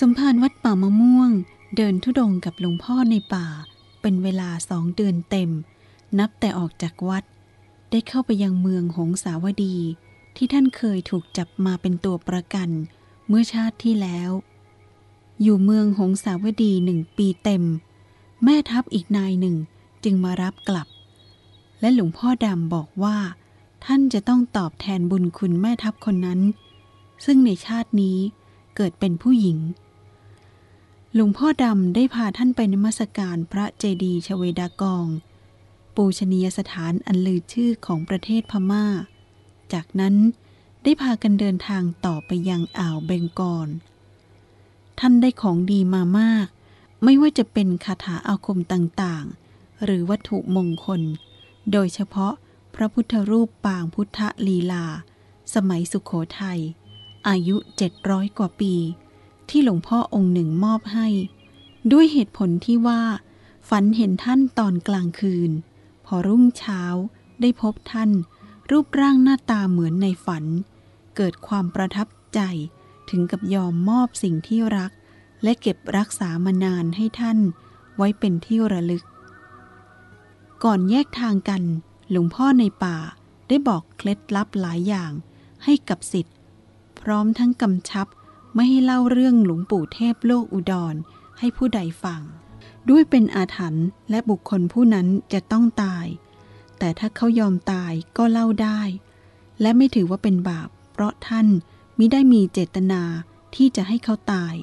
สมภารวัดป่ามะม่วง เดินทุดงกับหลวงพ่อในป่า เป็นเวลาสองเดือนเต็ม นับแต่ออกจากวัด ได้เข้าไปยังเมืองหงสาวดี ที่ท่านเคยถูกจับมาเป็นตัวประกัน เมื่อชาติที่แล้ว อยู่เมืองหงสาวดีหนึ่งปีเต็ม แม่ทัพอีกนายหนึ่งจึงมารับกลับ และหลวงพ่อดำบอกว่า ท่านจะต้องตอบแทนบุญคุณแม่ทัพคนนั้น ซึ่งในชาตินี้เกิดเป็นผู้หญิง หลวงพ่อดำได้พาท่านไปนมัสการพระเจดีย์ชเวดากอง ปูชนียสถานอันลือชื่อของประเทศพม่า จากนั้นได้พากันเดินทางต่อไปยังอ่าวเบงกอลท่านได้ของดีมามาก ไม่ว่าจะเป็นคาถาอาคมต่างๆ หรือวัตถุมงคล โดยเฉพาะพระพุทธรูปปางพุทธลีลา สมัยสุขโขทัยอายุ 700 กว่าปี ที่หลวงพ่อองค์หนึ่งมอบให้ ด้วยเหตุผลที่ว่า ฝันเห็นท่านตอนกลางคืน พอรุ่งเช้าได้พบท่าน รูปร่างหน้าตาเหมือนในฝัน เกิดความประทับใจถึงกับยอมมอบสิ่งที่รัก และเก็บรักษามานานให้ท่าน ไว้เป็นที่ระลึก ก่อนแยกทางกัน หลวงพ่อในป่าได้บอกเคล็ดลับหลายอย่างให้กับสิทธิ์ พร้อมทั้งกำชับ ไม่ให้เล่าเรื่องหลวงปู่เทพโลกอุดร ให้ผู้ใดฟัง ด้วยเป็นอาถรรพ์และบุคคลผู้นั้นจะต้องตาย แต่ถ้าเขายอมตายก็เล่าได้ และไม่ถือว่าเป็นบาป เพราะท่านมิได้มีเจตนาที่จะให้เขาตาย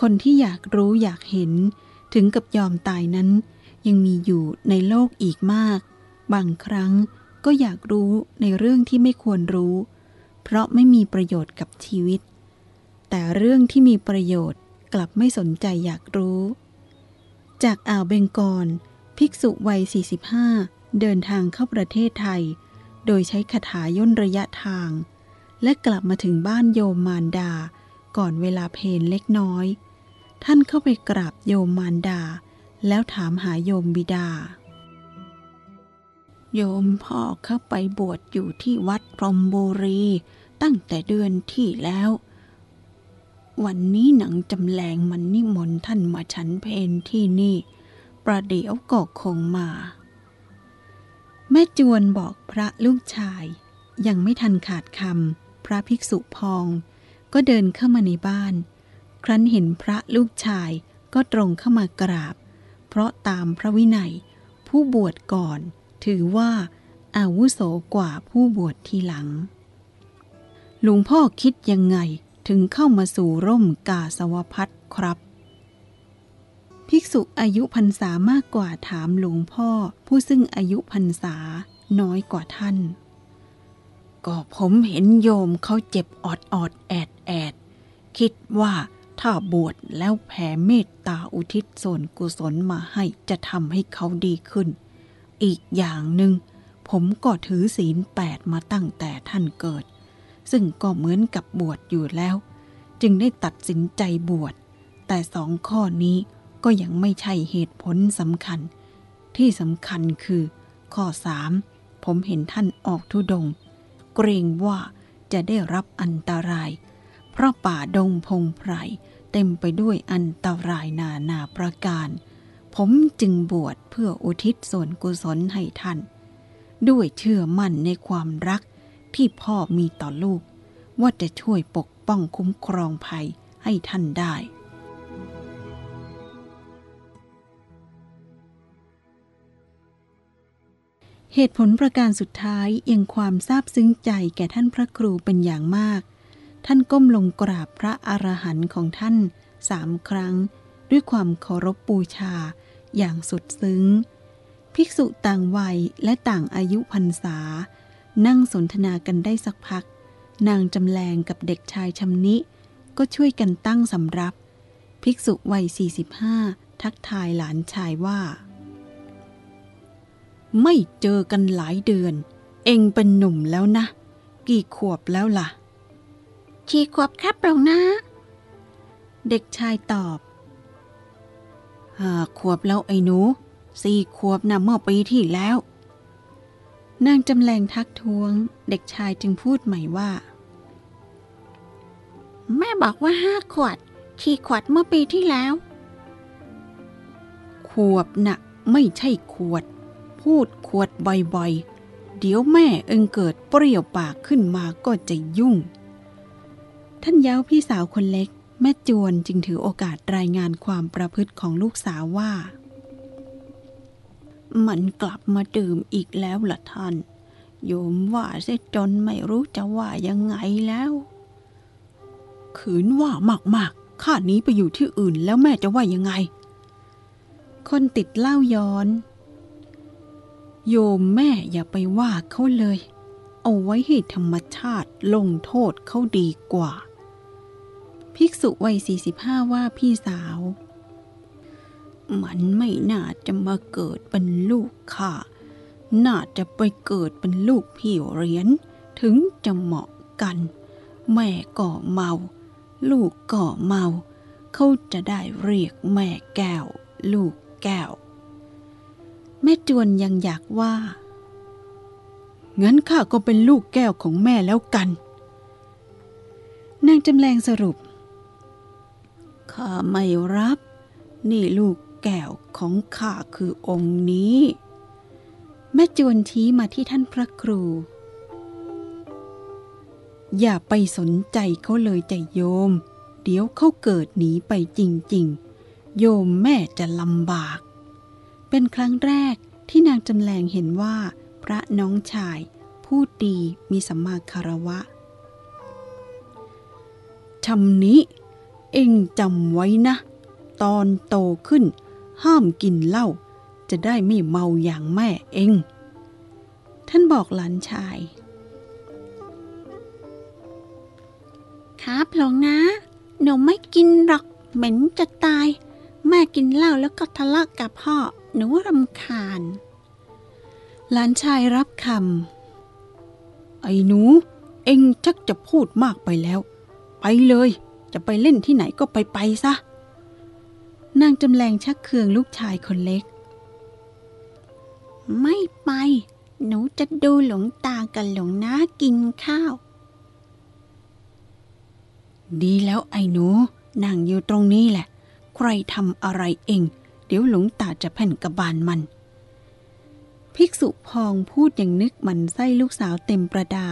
คนที่อยากรู้อยากเห็น ถึงกับยอมตายนั้น ยังมีอยู่ในโลกอีกมาก บางครั้งก็อยากรู้ในเรื่องที่ไม่ควรรู้ เพราะไม่มีประโยชน์กับชีวิต แต่เรื่องที่มีประโยชน์กลับไม่สนใจอยากรู้ จากอ่าวเบงกอลภิกษุวัย 45 เดินทางเข้าประเทศไทย โดยใช้คาถาย่นระยะทาง และกลับมาถึงบ้านโยมมารดา ก่อนเวลาเพลเล็กน้อย ท่านเข้าไปกราบโยมมารดา แล้วถามหาโยมบิดา โยมพ่อเข้าไปบวชอยู่ที่วัดพรหมบุรี ตั้งแต่เดือนที่แล้ว วันนี้หนังจำแรงมันนิมนต์ท่านมาฉันเพนที่นี่ ประเดี๋ยวก็คงมา แม่จวนบอกพระลูกชาย ยังไม่ทันขาดคำพระภิกษุพอง ก็เดินเข้ามาในบ้าน ครั้นเห็นพระลูกชายก็ตรงเข้ามากราบ เพราะตามพระวินัย ผู้บวชก่อน ถือว่าอาวุโสกว่าผู้บวชทีหลัง หลวงพ่อคิดยังไง ถึงเข้ามาสู่ร่มกาสวพัฒครับ ภิกษุอายุพรรษามากกว่าถามหลวงพ่อผู้ซึ่งอายุพรรษาน้อยกว่าท่าน ก็ผมเห็นโยมเขาเจ็บออดออดแอดแอด คิดว่าถ้าบวชแล้วแผ่เมตตาอุทิศส่วนกุศลมาให้จะทำให้เขาดีขึ้น อีกอย่างหนึ่งผมก็ถือศีลแปดมาตั้งแต่ท่านเกิด ซึ่งก็เหมือนกับบวชอยู่แล้ว จึงได้ตัดสินใจบวช แต่สองข้อนี้ก็ยังไม่ใช่เหตุผลสำคัญ ที่สำคัญคือ ข้อสามผมเห็นท่านออกทุดง เกรงว่าจะได้รับอันตราย เพราะป่าดงพงไพรเต็มไปด้วยอันตรายนานาประการ ผมจึงบวชเพื่ออุทิศส่วนกุศลให้ท่าน ด้วยเชื่อมั่นในความรัก ที่พ่อมีต่อลูก ว่าจะช่วยปกป้องคุ้มครองภัยให้ท่านได้ เหตุผลประการสุดท้ายยังความซาบซึ้งใจแก่ท่านพระครูเป็นอย่างมาก ท่านก้มลงกราบพระอรหันต์ของท่านสามครั้ง ด้วยความเคารพบูชาอย่างสุดซึ้ง ภิกษุต่างวัยและต่างอายุพรรษา นั่งสนทนากันได้สักพัก นางจำแรงกับเด็กชายชำนิ ก็ช่วยกันตั้งสำรับ ภิกษุวัย 45 ทักทายหลานชายว่า ไม่เจอกันหลายเดือน เองเป็นหนุ่มแล้วนะ กี่ขวบแล้วล่ะชีขวบครับหลวงนะ เด็กชายตอบห้าขวบแล้วไอ้หนูสี่ขวบนะเมื่อปีที่แล้ว นางจำแรงทักท้วง เด็กชายจึงพูดใหม่ว่า แม่บอกว่าห้าขวดฉีกขวดเมื่อปีที่แล้ว ขวบนะ่ะไม่ใช่ขวด พูดขวดบ่อยๆ เดี๋ยวแม่เอิงเกิดเปรี้ยวปากขึ้นมาก็จะยุ่ง ท่านเย้าพี่สาวคนเล็ก แม่จวนจึงถือโอกาสรายงานความประพฤติของลูกสาวว่า มันกลับมาดื่มอีกแล้วล่ะท่าน โยมว่าเสียจนไม่รู้จะว่ายังไงแล้ว ขืนว่ามากๆข้านี้ไปอยู่ที่อื่นแล้วแม่จะว่ายังไง คนติดเหล้าย้อน โยมแม่อย่าไปว่าเขาเลย เอาไว้ให้ธรรมชาติลงโทษเขาดีกว่า ภิกษุวัย45ว่าพี่สาว มันไม่น่าจะมาเกิดเป็นลูกข้า น่าจะไปเกิดเป็นลูกพี่เหรียญถึงจะเหมาะกัน แม่ก็เมา ลูกก็เมา เขาจะได้เรียกแม่แก้ว ลูกแก้ว แม่จวนยังอยากว่า งั้นข้าก็เป็นลูกแก้วของแม่แล้วกัน นางจำแรงสรุป ข้าไม่รับนี่ลูก แก้วของข้าคือองค์นี้ แม่จวนชี้มาที่ท่านพระครู อย่าไปสนใจเขาเลยใจโยม เดี๋ยวเขาเกิดหนีไปจริง ๆ โยมแม่จะลำบาก เป็นครั้งแรกที่นางจำแรงเห็นว่า พระน้องชายพูดดีมีสัมมาคารวะชำนี้ เอ็งจำไว้นะ ตอนโตขึ้น ห้ามกินเหล้าจะได้ไม่เมาอย่างแม่เอง ท่านบอกหลานชาย ครับหลวงนะหนูไม่กินหรอกเหม็นจะตาย แม่กินเหล้าแล้วก็ทะเลาะกับพ่อ หนูรำคาญ หลานชายรับคำไอ้หนู เอ็งชักจะพูดมากไปแล้ว ไปเลย จะไปเล่นที่ไหนก็ไปไปซะ นางจำแรงชักเคืองลูกชายคนเล็ก ไม่ไป หนูจะดูหลวงตากับหลวงน้ากินข้าว ดีแล้วไอ้หนูนั่งอยู่ตรงนี้แหละ ใครทำอะไรเอง เดี๋ยวหลวงตาจะแผ่นกระบาลมัน ภิกษุพองพูดอย่างนึกหมันไส้ลูกสาวเต็มประดา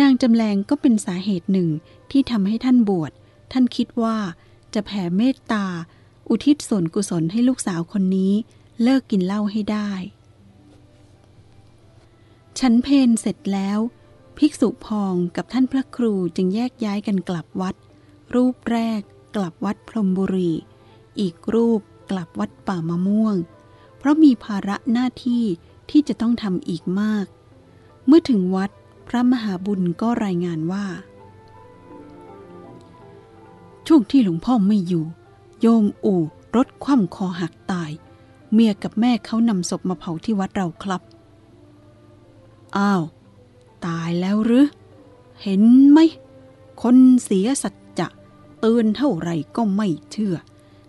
นางจำแรงก็เป็นสาเหตุหนึ่งที่ทำให้ท่านบวช ท่านคิดว่าจะแผ่เมตตา อุทิศส่วนกุศลให้ลูกสาวคนนี้เลิกกินเหล้าให้ได้ ฉันเพนเสร็จแล้ว ภิกษุพองกับท่านพระครูจึงแยกย้ายกันกลับวัด รูปแรกกลับวัดพรมบุรี อีกรูปกลับวัดป่ามะม่วง เพราะมีภาระหน้าที่ที่จะต้องทำอีกมาก เมื่อถึงวัดพระมหาบุญก็รายงานว่า ช่วงที่หลวงพ่อไม่อยู่ โยมอู่รถคว่ำคอหักตาย เมียกับแม่เขานำศพมาเผาที่วัดเราครับ อ้าว ตายแล้วหรือ เห็นไหม คนเสียสัจจะเตือนเท่าไรก็ไม่เชื่อ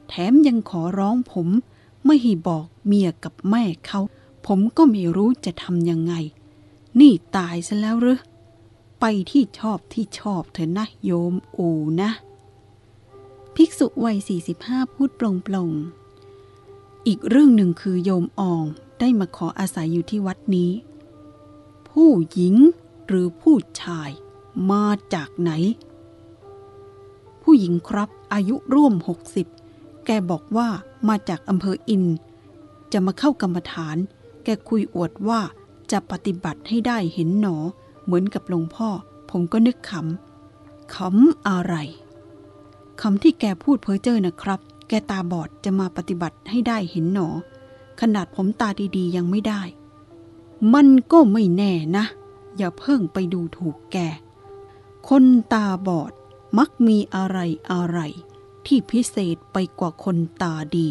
แถมยังขอร้องผม ไม่ให้บอกเมียกับแม่เขา ผมก็ไม่รู้จะทำยังไง นี่ตายซะแล้วหรือ ไปที่ชอบที่ชอบเถอะนะโยมอูนะ ภิกษุวัย 45 พูดปลงๆอีกเรื่องหนึ่งคือโยมอองได้มาขออาศัยอยู่ที่วัดนี้ ผู้หญิงหรือผู้ชายมาจากไหน ผู้หญิงครับอายุร่วม 60 แกบอกว่ามาจากอำเภออิน จะมาเข้ากรรมฐาน แกคุยอวดว่าจะปฏิบัติให้ได้เห็นหนอ เหมือนกับหลวงพ่อ ผมก็นึกขำขำอะไร คำที่แกพูดเพ้อเจ้อนะครับ แกตาบอดจะมาปฏิบัติให้ได้เห็นหนอ ขนาดผมตาดีๆ ยังไม่ได้ มันก็ไม่แน่นะ อย่าเพิ่งไปดูถูกแก คนตาบอดมักมีอะไรอะไร ที่พิเศษไปกว่าคนตาดี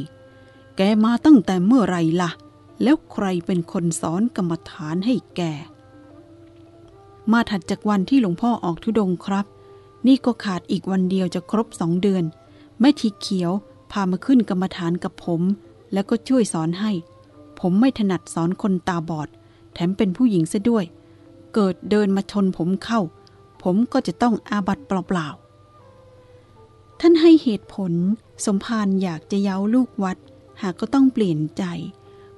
แกมาตั้งแต่เมื่อไรล่ะ แล้วใครเป็นคนสอนกรรมฐานให้แก มาถัดจากวันที่หลวงพ่อออกทุดงครับ นี่ก็ขาดอีกวันเดียวจะครบสองเดือน แม่ทีเขียวพามาขึ้นกรรมฐานกับผม แล้วก็ช่วยสอนให้ ผมไม่ถนัดสอนคนตาบอด แถมเป็นผู้หญิงซะด้วย เกิดเดินมาชนผมเข้า ผมก็จะต้องอาบัตเปล่าๆ ท่านให้เหตุผล สมภารอยากจะเย้าลูกวัด หากก็ต้องเปลี่ยนใจ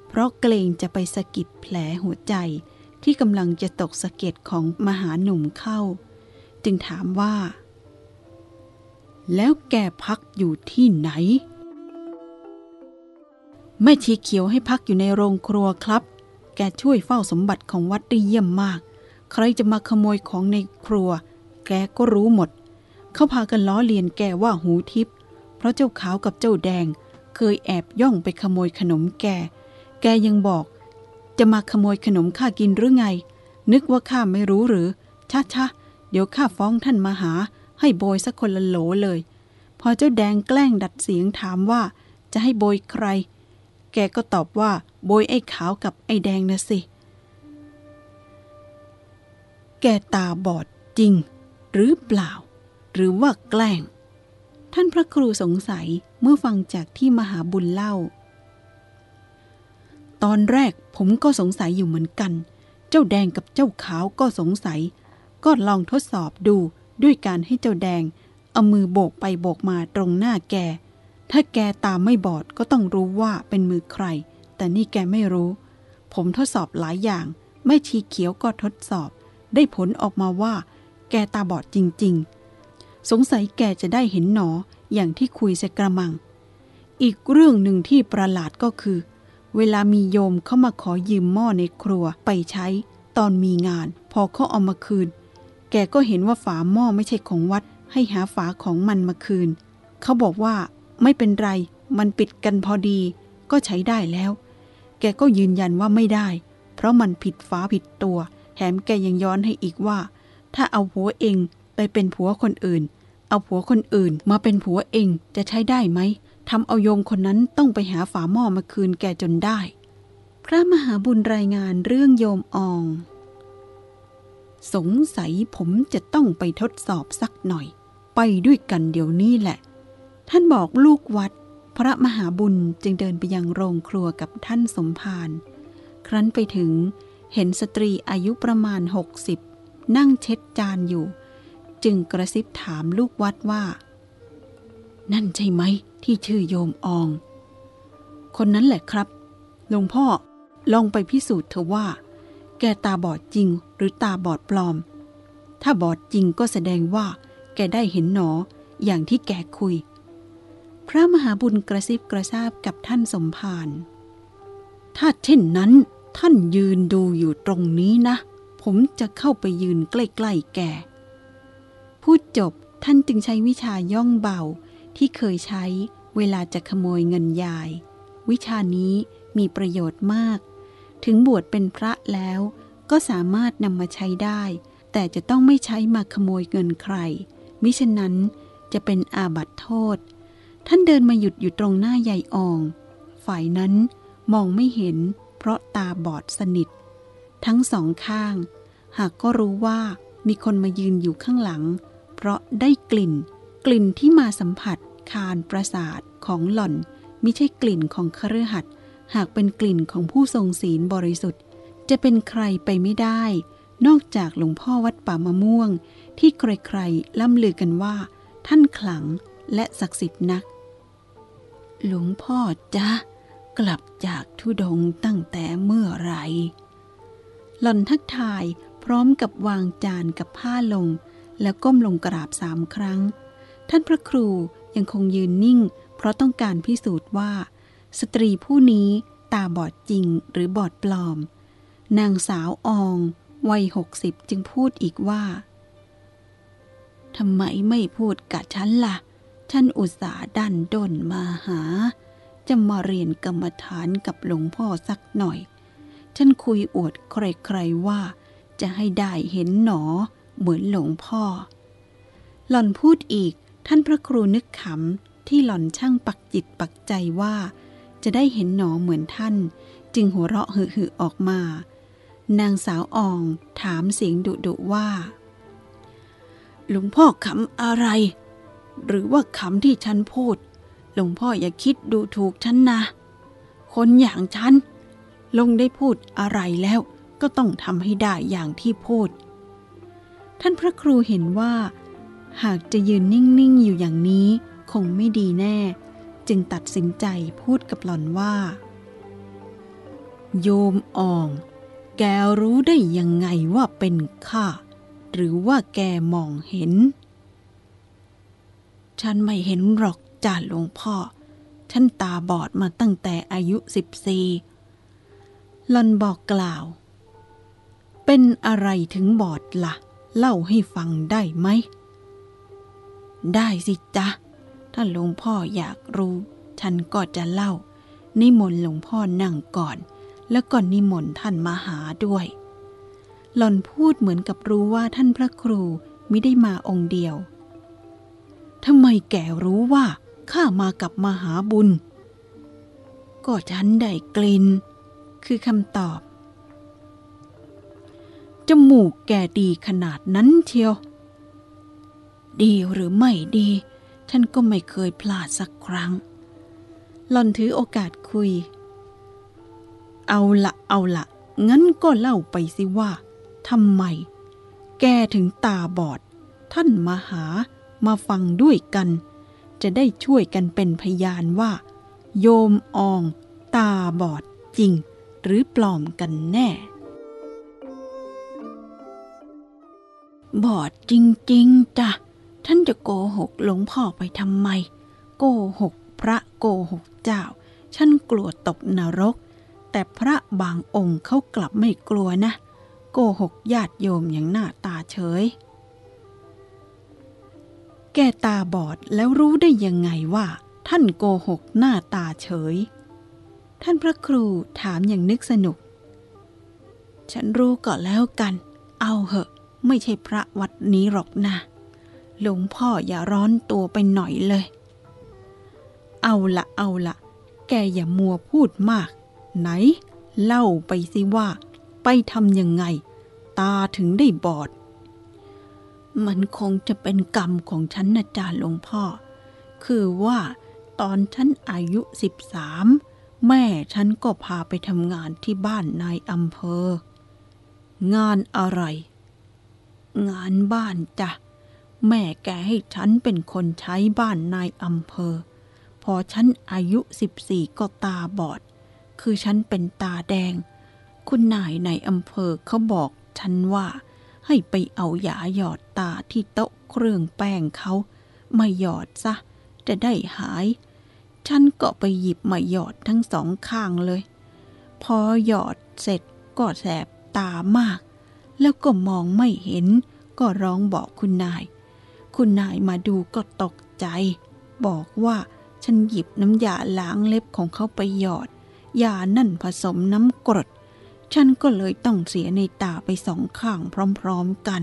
เพราะเกรงจะไปสะกิดแผลหัวใจที่กำลังจะตกสะเก็ดของมหาหนุ่มเข้า จึงถามว่า แล้วแกพักอยู่ที่ไหน แม่ชีเขียวให้พักอยู่ในโรงครัวครับ แกช่วยเฝ้าสมบัติของวัดได้เยี่ยมมาก ใครจะมาขโมยของในครัว แกก็รู้หมด เขาพากันล้อเลียนแกว่าหูทิพย์เพราะเจ้าขาวกับเจ้าแดง เคยแอบย่องไปขโมยขนมแก แกยังบอก จะมาขโมยขนมข้ากินหรือไง นึกว่าข้าไม่รู้หรือ ชะชะ เดี๋ยวข้าฟ้องท่านมาหา ให้โบยสักคนละโหลเลย พอเจ้าแดงแกล้งดัดเสียงถามว่า จะให้โบยใคร แกก็ตอบว่า โบยไอ้ขาวกับไอ้แดงนะสิ แกตาบอดจริง หรือเปล่า หรือว่าแกล้ง ท่านพระครูสงสัยเมื่อฟังจากที่มหาบุญเล่า ตอนแรกผมก็สงสัยอยู่เหมือนกัน เจ้าแดงกับเจ้าขาวก็สงสัย ก็ลองทดสอบดูด้วยการให้เจ้าแดง เอามือโบกไปโบกมาตรงหน้าแก ถ้าแกตาไม่บอดก็ต้องรู้ว่าเป็นมือใคร แต่นี่แกไม่รู้ ผมทดสอบหลายอย่าง ไม่ชีเขียวก็ทดสอบ ได้ผลออกมาว่า แกตาบอดจริง ๆ สงสัยแกจะได้เห็นหนออย่างที่คุยใส่กระมัง อีกเรื่องหนึ่งที่ประหลาดก็คือ เวลามีโยมเข้ามาขอยืมหม้อในครัวไปใช้ ตอนมีงาน พอเขาเอามาคืน แกก็เห็นว่าฝาหม้อไม่ใช่ของวัด ให้หาฝาของมันมาคืน เขาบอกว่าไม่เป็นไร มันปิดกันพอดี ก็ใช้ได้แล้ว แกก็ยืนยันว่าไม่ได้ เพราะมันผิดฝาผิดตัว แถมแกยังย้อนให้อีกว่า ถ้าเอาผัวเองไปเป็นผัวคนอื่น เอาผัวคนอื่นมาเป็นผัวเองจะใช้ได้ไหมทำเอาโยมคนนั้นต้องไปหาฝาหม้อมาคืนแกจนได้ พระมหาบุญรายงานเรื่องโยมออง สงสัยผมจะต้องไปทดสอบสักหน่อย ไปด้วยกันเดี๋ยวนี้แหละ ท่านบอกลูกวัด พระมหาบุญจึงเดินไปยังโรงครัวกับท่านสมภารครั้นไปถึงเห็นสตรีอายุประมาณ 60 นั่งเช็ดจานอยู่ จึงกระซิบถามลูกวัดว่า นั่นใช่ไหมที่ชื่อโยมออง คนนั้นแหละครับหลวงพ่อลองไปพิสูจน์เถอะว่า แกตาบอดจริงหรือตาบอดปลอม ถ้าบอดจริงก็แสดงว่า แกได้เห็นหนอ อย่างที่แกคุย พระมหาบุญกระซิบกระซาบกับท่านสมภาร ถ้าเช่นนั้น ท่านยืนดูอยู่ตรงนี้นะ ผมจะเข้าไปยืนใกล้ๆแก พูดจบท่านจึงใช้วิชาย่องเบาที่เคยใช้เวลาจะขโมยเงินยาย วิชานี้มีประโยชน์มาก ถึงบวชเป็นพระแล้ว ก็สามารถนำมาใช้ได้ แต่จะต้องไม่ใช้มาขโมยเงินใคร มิฉะนั้นจะเป็นอาบัติโทษ ท่านเดินมาหยุดอยู่ตรงหน้ายายออง ฝ่ายนั้นมองไม่เห็น เพราะตาบอดสนิท ทั้งสองข้าง หากก็รู้ว่ามีคนมายืนอยู่ข้างหลัง เพราะได้กลิ่น กลิ่นที่มาสัมผัสคานประสาทของหล่อนมิใช่กลิ่นของคฤหัสถ์ หากเป็นกลิ่นของผู้ทรงศีลบริสุทธิ์ จะเป็นใครไปไม่ได้ นอกจากหลวงพ่อวัดป่ามะม่วง ที่ใครๆล่ำลือกันว่า ท่านขลังและศักดิ์สิทธิ์นัก หลวงพ่อจ๊ะกลับจากทุดงตั้งแต่เมื่อไร หล่อนทักทายพร้อมกับวางจานกับผ้าลง แล้วก้มลงกราบสามครั้ง ท่านพระครูยังคงยืนนิ่ง เพราะต้องการพิสูจน์ว่า สตรีผู้นี้ตาบอดจริงหรือบอดปลอม นางสาวอองวัยหกสิบจึงพูดอีกว่าทำไมไม่พูดกับฉันละ่ะ ฉันอุตส่าห์ดันด้นมาหา จะมาเรียนกรรมฐานกับหลวงพ่อสักหน่อย ฉันคุยอวดใครๆว่า จะให้ได้เห็นหนอเหมือนหลวงพ่อ หล่อนพูดอีกท่านพระครูนึกขำที่หล่อนช่างปักจิตปักใจว่า จะได้เห็นหนอเหมือนท่าน จึงหัวเราะหึ่ๆออกมา นางสาวอองถามเสียงดุดุว่า หลวงพ่อขำอะไร หรือว่าขำที่ฉันพูด หลวงพ่ออย่าคิดดูถูกฉันนะ คนอย่างฉัน ลงได้พูดอะไรแล้วก็ต้องทำให้ได้อย่างที่พูด ท่านพระครูเห็นว่า หากจะยืนนิ่ง ๆ อยู่อย่างนี้ คงไม่ดีแน่ จึงตัดสินใจพูดกับหล่อนว่า โยมอ่อง แกรู้ได้ยังไงว่าเป็นข้า หรือว่าแกมองเห็น ฉันไม่เห็นหรอกจ้าหลวงพ่อ ฉันตาบอดมาตั้งแต่อายุสิบสี่หลอนบอกกล่าว เป็นอะไรถึงบอดละ่ะ เล่าให้ฟังได้ไหม ได้สิจ๊ะ ถ้าหลวงพ่ออยากรู้ ฉันก็จะเล่า นิมนต์หลวงพ่อนั่งก่อน แล้วก็นิมนต์ท่านมาหาด้วย หล่อนพูดเหมือนกับรู้ว่าท่านพระครูไม่ได้มาองค์เดียวทำไมแกรู้ว่าข้ามากับมหาบุญ ก็ฉันได้กลิ่น คือคำตอบ จมูกแกดีขนาดนั้นเชียว ดีหรือไม่ดี ฉันก็ไม่เคยพลาดสักครั้ง หล่อนถือโอกาสคุย เอาละเอาละงั้นก็เล่าไปสิว่าทำไม แกถึงตาบอด ท่านมาหามาฟังด้วยกัน จะได้ช่วยกันเป็นพยานว่า โยมออง ตาบอดจริง หรือปลอมกันแน่ บอดจริง ๆจ้ะ ท่านจะโกหกหลวงพ่อไปทำไม โกหกพระโกหกเจ้า ฉันกลัวตกนรก แต่พระบางองค์เขากลับไม่กลัวนะ โกหกญาติโยมอย่างหน้าตาเฉย แกตาบอดแล้วรู้ได้ยังไงว่า ท่านโกหกหน้าตาเฉย ท่านพระครูถามอย่างนึกสนุก ฉันรู้ก็แล้วกัน เอาเหอะ ไม่ใช่พระวัดนี้หรอกนะ หลวงพ่ออย่าร้อนตัวไปหน่อยเลย เอาละเอาละแกอย่ามัวพูดมาก ไหน เล่าไปสิว่า ไปทำยังไง ตาถึงได้บอด มันคงจะเป็นกรรมของฉันนะจ๊ะหลวงพ่อ คือว่าตอนฉันอายุสิบสามแม่ฉันก็พาไปทำงานที่บ้านนายอำเภอ งานอะไร งานบ้านจ้ะ แม่แกให้ฉันเป็นคนใช้บ้านนายอำเภอ พอฉันอายุสิบสี่ก็ตาบอด คือฉันเป็นตาแดง คุณนายในอำเภอเขาบอกฉันว่าให้ไปเอายาหยอดตาที่โต๊ะเครื่องแป้งเขามาหยอดซะ จะได้หาย ฉันก็ไปหยิบมาหยอดทั้งสองข้างเลย พอหยอดเสร็จก็แสบตามาก แล้วก็มองไม่เห็นก็ร้องบอกคุณนาย คุณนายมาดูก็ตกใจ บอกว่าฉันหยิบน้ำยาล้างเล็บของเขาไปหยอด ยานั่นผสมน้ำกรด ฉันก็เลยต้องเสียในตาไปสองข้างพร้อมๆกัน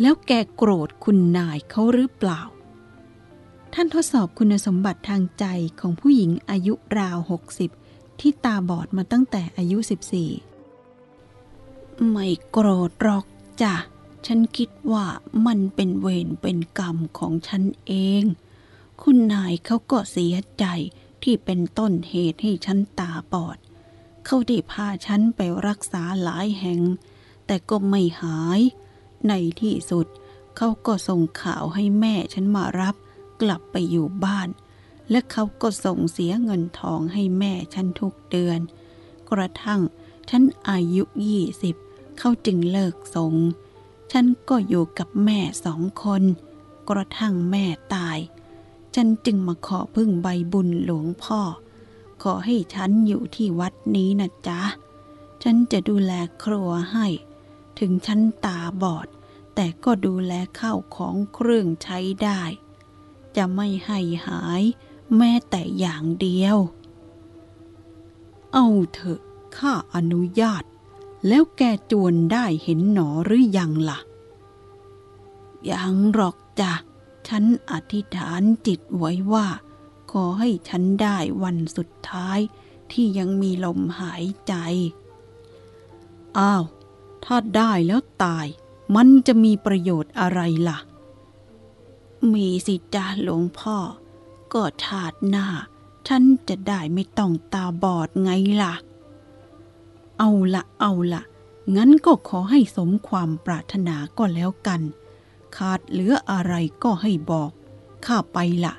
แล้วแกโกรธคุณนายเขาหรือเปล่า ท่านทดสอบคุณสมบัติทางใจของผู้หญิงอายุราว 60 ที่ตาบอดมาตั้งแต่อายุ 14 ไม่โกรธหรอกจ้ะ ฉันคิดว่ามันเป็นเวรเป็นกรรมของฉันเอง คุณนายเขาก็เสียใจที่เป็นต้นเหตุให้ฉันตาบอด เขาได้พาฉันไปรักษาหลายแห่ง แต่ก็ไม่หาย ในที่สุดเขาก็ส่งข่าวให้แม่ฉันมารับ กลับไปอยู่บ้าน และเขาก็ส่งเสียเงินทองให้แม่ฉันทุกเดือน กระทั่งฉันอายุยี่สิบเขาจึงเลิกส่ง ฉันก็อยู่กับแม่สองคน กระทั่งแม่ตาย ฉันจึงมาขอพึ่งใบบุญหลวงพ่อ ขอให้ฉันอยู่ที่วัดนี้นะจ๊ะ ฉันจะดูแลครัวให้ ถึงฉันตาบอด แต่ก็ดูแลข้าวของเครื่องใช้ได้ จะไม่ให้หายแม้แต่อย่างเดียว เอาเถอะข้าอนุญาต แล้วแกจวนได้เห็นหนอหรือยังล่ะ ยังหรอกจ้ะ ฉันอธิษฐานจิตไว้ว่า ขอให้ฉันได้วันสุดท้ายที่ยังมีลมหายใจ อ้าว ถ้าได้แล้วตาย มันจะมีประโยชน์อะไรล่ะ มีสิจ้าหลวงพ่อ ก็ชาติหน้า ฉันจะได้ไม่ต้องตาบอดไงล่ะ เอาละเอาละงั้นก็ขอให้สมความปรารถนาก็แล้วกัน ขาดเหลืออะไรก็ให้บอก ข้าไปละ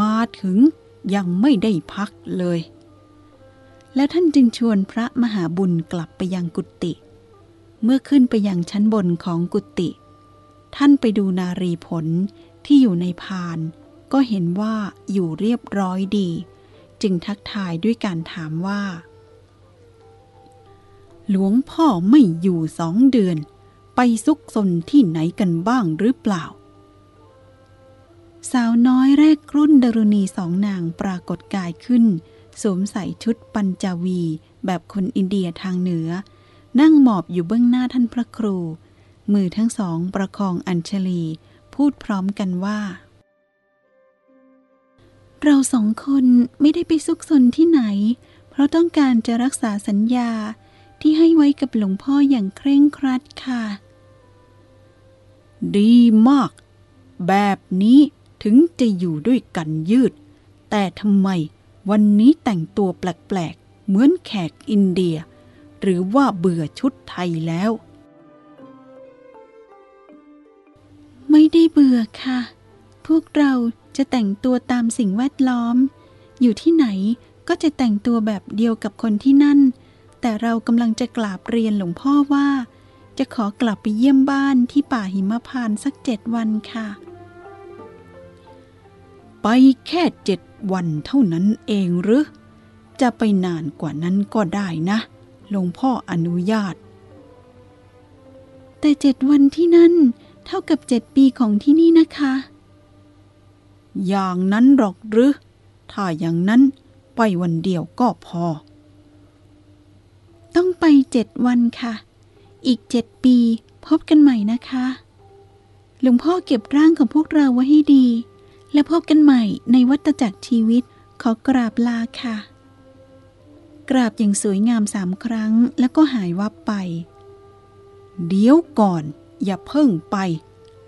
มาถึงยังไม่ได้พักเลย แล้วท่านจึงชวนพระมหาบุญกลับไปยังกุฏิเมื่อขึ้นไปยังชั้นบนของกุฏิท่านไปดูนารีผลที่อยู่ในพาน ก็เห็นว่าอยู่เรียบร้อยดี จึงทักทายด้วยการถามว่า หลวงพ่อไม่อยู่สองเดือน ไปซุกซนที่ไหนกันบ้างหรือเปล่า สาวน้อยแรกรุ่นดรุณีสองนางปรากฏกายขึ้น สวมใส่ชุดปัญจวี แบบคนอินเดียทางเหนือ นั่งหมอบอยู่เบื้องหน้าท่านพระครู มือทั้งสองประคองอัญชลี พูดพร้อมกันว่า เราสองคนไม่ได้ไปซุกซนที่ไหน เพราะต้องการจะรักษาสัญญา ที่ให้ไว้กับหลวงพ่ออย่างเคร่งครัดค่ะ ดีมาก แบบนี้ถึงจะอยู่ด้วยกันยืด แต่ทำไมวันนี้แต่งตัวแปลกๆ เหมือนแขกอินเดีย หรือว่าเบื่อชุดไทยแล้ว ไม่ได้เบื่อค่ะ พวกเราจะแต่งตัวตามสิ่งแวดล้อม อยู่ที่ไหนก็จะแต่งตัวแบบเดียวกับคนที่นั่น แต่เรากำลังจะกราบเรียนหลวงพ่อว่า จะขอกลับไปเยี่ยมบ้านที่ป่าหิมพานต์สักเจ็ดวันค่ะ ไปแค่เจ็ดวันเท่านั้นเองหรือ จะไปนานกว่านั้นก็ได้นะหลวงพ่ออนุญาต แต่เจ็ดวันที่นั่นเท่ากับเจ็ดปีของที่นี่นะคะ อย่างนั้นหรอกหรือ ถ้าอย่างนั้นไปวันเดียวก็พอ ต้องไปเจ็ดวันค่ะ อีกเจ็ดปีพบกันใหม่นะคะ หลวงพ่อเก็บร่างของพวกเราไว้ให้ดี และพบกันใหม่ในวัฏจักรชีวิตขอกราบลาค่ะ กราบอย่างสวยงามสามครั้งแล้วก็หายวับไป เดี๋ยวก่อน อย่าเพิ่งไป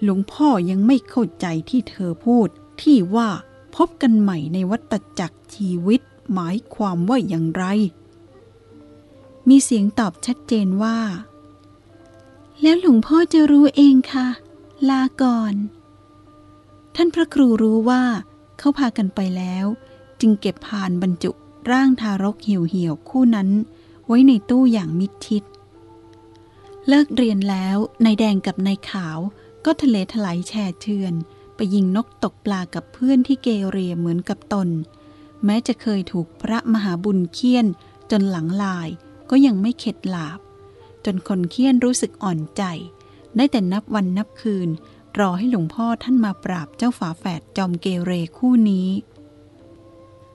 หลวงพ่อยังไม่เข้าใจที่เธอพูด ที่ว่าพบกันใหม่ในวัฏจักรชีวิตหมายความว่าอย่างไร มีเสียงตอบชัดเจนว่า แล้วหลวงพ่อจะรู้เองค่ะ ลาก่อน ท่านพระครูรู้ว่า เขาพากันไปแล้ว จึงเก็บพานบรรจุร่างทารกเหี่ยวเหี่ยวๆคู่นั้น ไว้ในตู้อย่างมิดชิด เลิกเรียนแล้วนายแดงกับนายขาวก็ทะเลถลายแช่เชือน ไปยิงนกตกปลากับเพื่อนที่เกเรเหมือนกับตน แม้จะเคยถูกพระมหาบุญเคี่ยนจนหลังลาย ก็ยังไม่เข็ดหลาบ จนคนเคี่ยนรู้สึกอ่อนใจ ได้แต่นับวันนับคืน รอให้หลวงพ่อท่านมาปราบเจ้าฝาแฝดจอมเกเรคู่นี้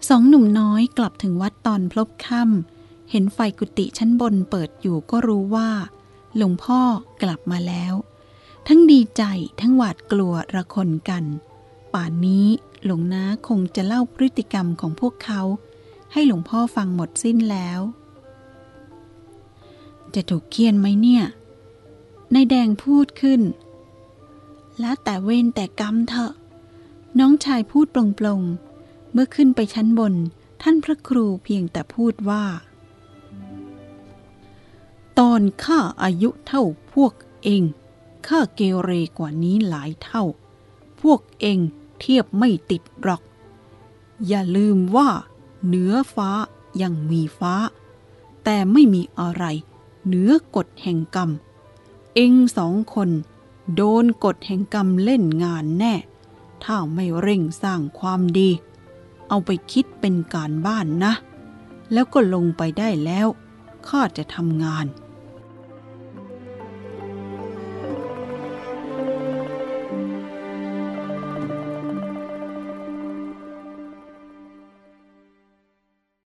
สองหนุ่มน้อยกลับถึงวัดตอนพลบค่ำเห็นไฟกุฏิชั้นบนเปิดอยู่ก็รู้ว่า หลวงพ่อกลับมาแล้ว ทั้งดีใจทั้งหวาดกลัวระคนกัน ป่านนี้หลวงน้าคงจะเล่าพฤติกรรมของพวกเขา ให้หลวงพ่อฟังหมดสิ้นแล้ว จะถูกเคียนไหมเนี่ยนายแดงพูดขึ้น แล้วแต่เวรแต่กรรมเถอะ น้องชายพูดปลงๆ เมื่อขึ้นไปชั้นบน ท่านพระครูเพียงแต่พูดว่า ตอนข้าอายุเท่าพวกเองข้าเกเรกว่านี้หลายเท่า พวกเองเทียบไม่ติดหรอก อย่าลืมว่า เหนือฟ้ายังมีฟ้า แต่ไม่มีอะไร เหนือกฎแห่งกรรม เองสองคน โดนกฎแห่งกรรมเล่นงานแน่ ถ้าไม่เร่งสร้างความดี เอาไปคิดเป็นการบ้านนะ แล้วก็ลงไปได้แล้วข้าจะทำงาน